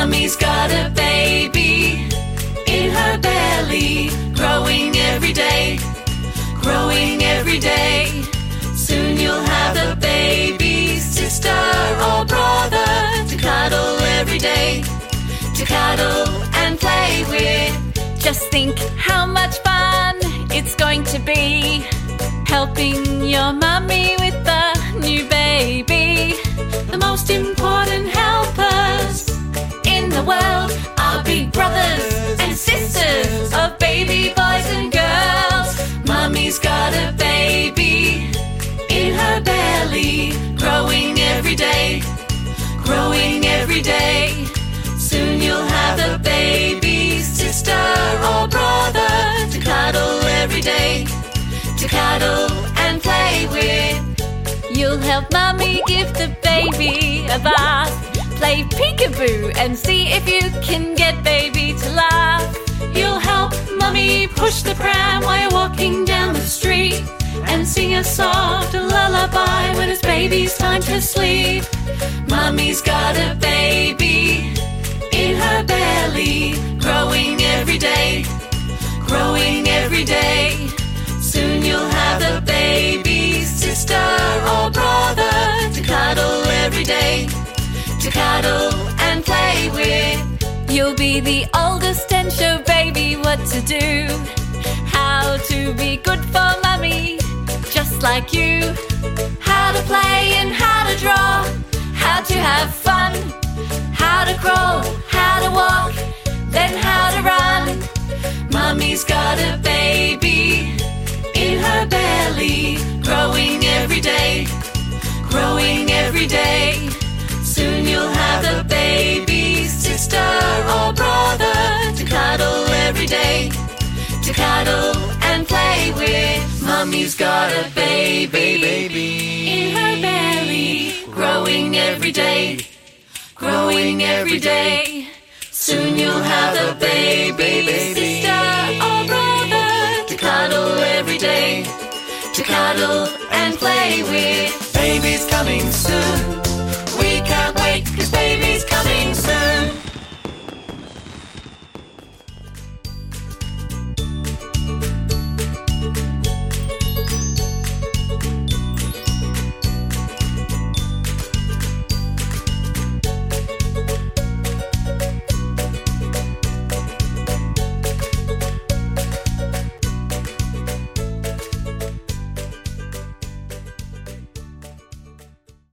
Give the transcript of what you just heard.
Mummy's got a baby in her belly, growing every day, growing every day. Soon you'll have a baby, sister or brother to cuddle every day, to cuddle and play with. Just think how much fun it's going to be helping your mummy with got a baby in her belly, growing every day, growing every day. Soon you'll have a baby, sister or brother to cuddle every day, to cuddle and play with. You'll help mommy give the baby a bath. Play peekaboo and see if you can get baby to laugh. You'll help mummy push the pram while you're walking sing a soft lullaby when it's baby's time to sleep. Mommy's got a baby in her belly, growing every day, growing every day. Soon you'll have a baby, sister or brother to cuddle every day, to cuddle and play with. You'll be the oldest and show baby what to do. Like you. How to play and how to draw, how to have fun, how to crawl, how to walk, then how to run. Mummy's got a baby in her belly, growing every day, growing every day. Soon you'll have a baby, sister or brother to cuddle every day, to cuddle and play with. Mummy's got a baby, baby in her belly, growing every day, growing every day. Soon you'll have a baby, baby, sister or brother to cuddle every day, to cuddle and play with. Baby's coming soon. We can't wait, cause baby's coming soon.